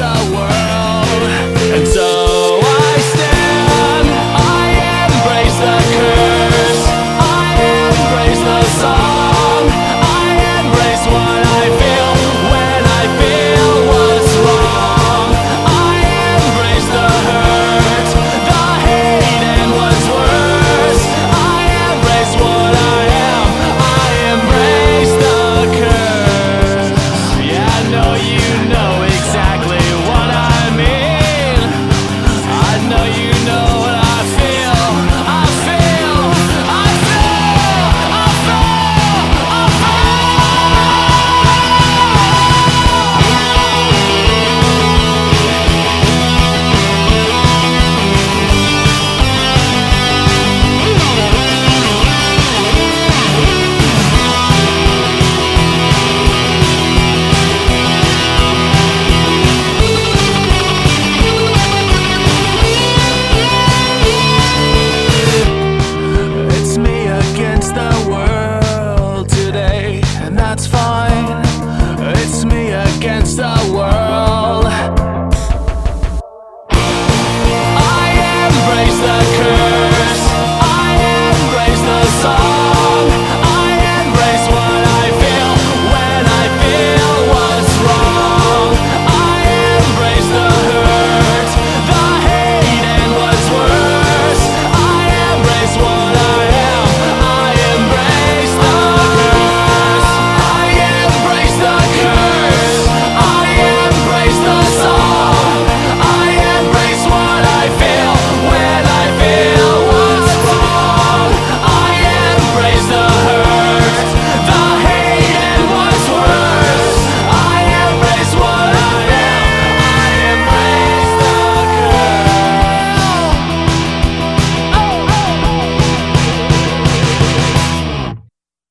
the world. That's fine.